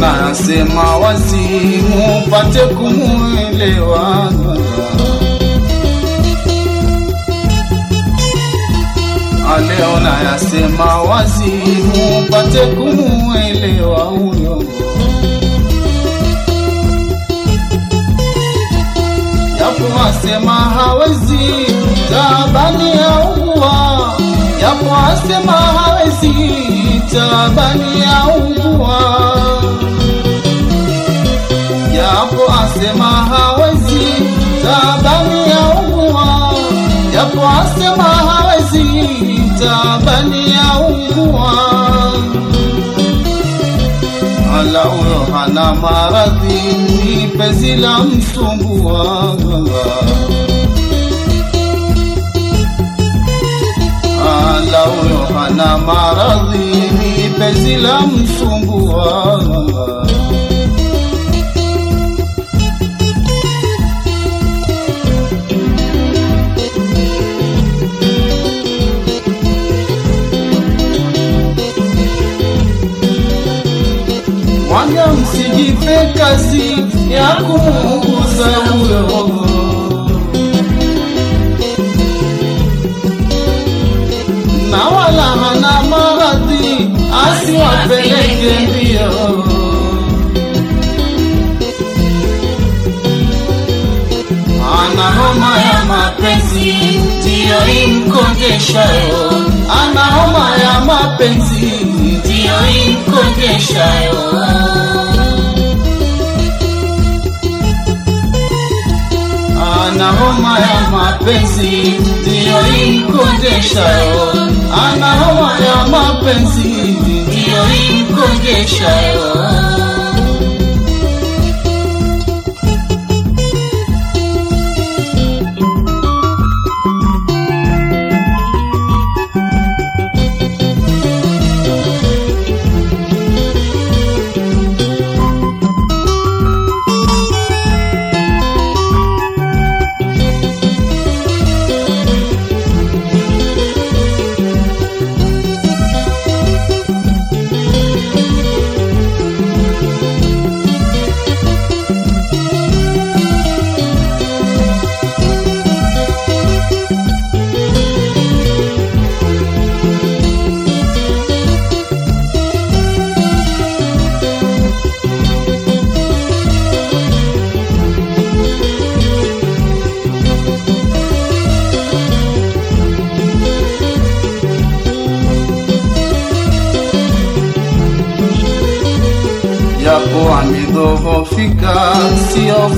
Leo nasema wazimu pate kumwelewa Leo nayasema wazimu pate kumuelewa huyo. Yapo asema hawezi tabani ya uwa. Yapo asema hawezi tabani ya ugua Yapo asema hawezi tabani ya ungua, japo asema hawezi tabani ya ungua. Ala huyo hana maradhi ni penzi la msumbua. Ala huyo hana maradhi ni penzi la msumbua Wanya msijipe kazi ya kumuuguza huyo na wala hana maradhi asiwapeleke mbio. Ana homa ya mapenzi ndiyo imkongeshayo ana homa ya mapenzi ndiyo imkongeshayo ana homa ya mapenzi ndiyo imkongeshayo ana homa ya mapenzi ndiyo imkongeshayo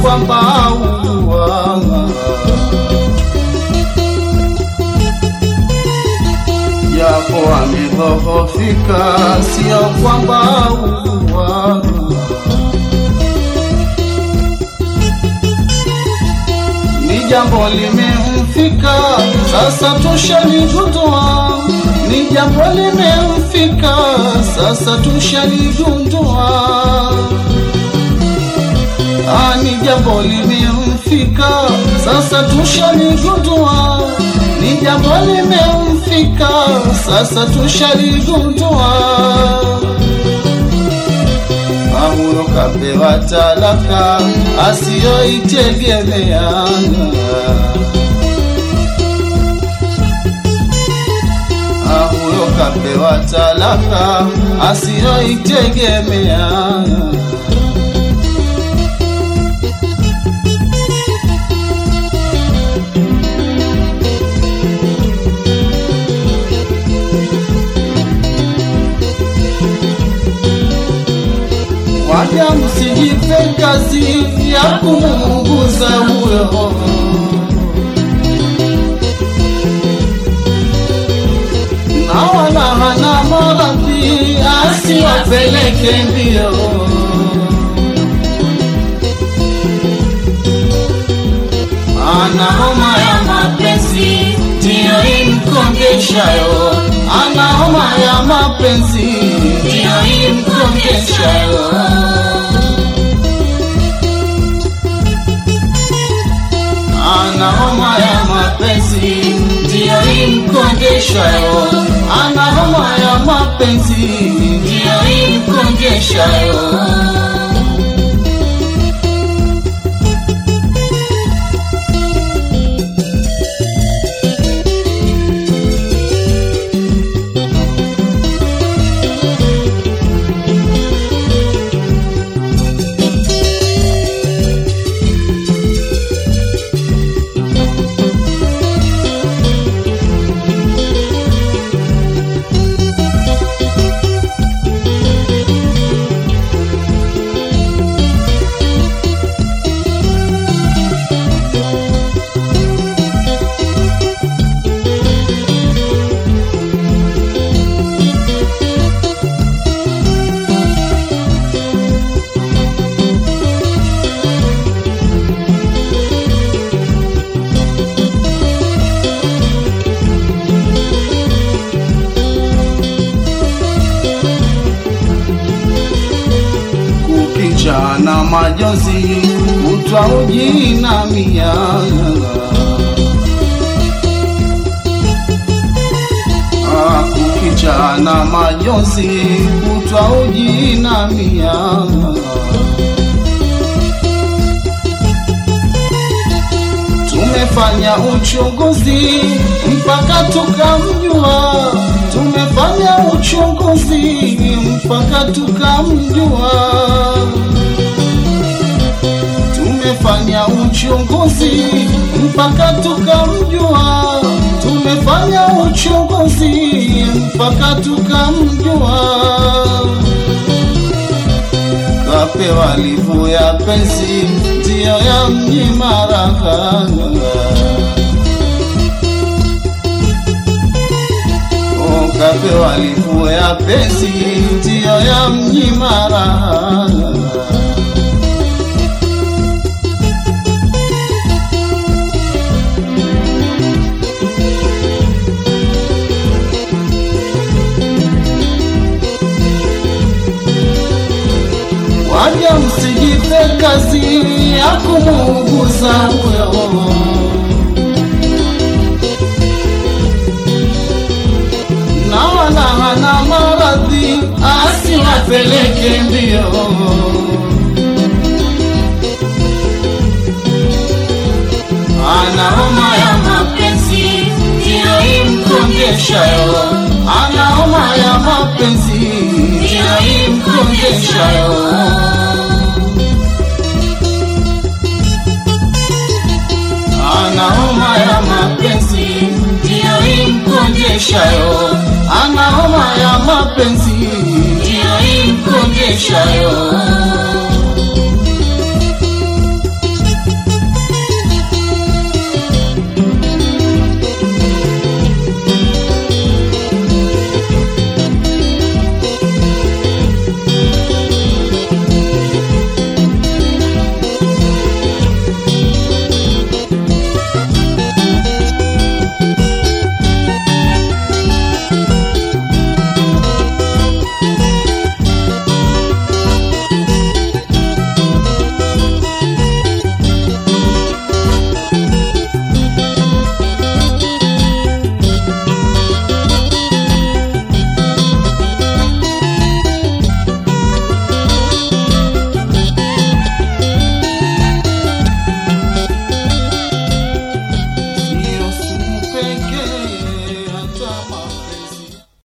kwamba uwanga yako amedhoofika, sio kwamba uwanga Ni jambo limemfika, sasa tushaligundua. Ni jambo limemfika, sasa tushaligundua. Ah, ni jambo limemfika sasa, tushaligundua. Ni jambo limemfika sasa, tushaligundua. Ah, kapewa talaka asiyoitegemea. Ah, kapewa talaka asiyoitegemea. Ya kumuuguza huyo, na hana maradhi asiwapeleke mbio. Ana homa ya mapenzi ndiyo imkongeshayo, ana homa ya mapenzi ndiyo imkongeshayo. Imkongeshayo, ana homa ya mapenzi ndiyo imkongeshayo. Majonzi utwa ujina miyanga kukicha na utwa ujina miyanga Tumefanya uchunguzi mpaka tukamjua, tumefanya uchunguzi mpaka tukamjua, tumefanya uchunguzi mpaka tukamjua, tumefanya uchunguzi mpaka tukamjua. Kapewa livu ya penzi ndiyo ya mnyima raha. Oh, kapewa livu ya penzi ndiyo ya mnyima msijipe kazi ya kumuuguza huyo, na wala hana maradhi asiwapeleke mbio. Ana homa ya mapenzi ndiyo imkongeshayo, ana homa ya mapenzi ndiyo imkongeshayo. Imkongeshayo, ana homa ya mapenzi ndiyo imkongeshayo.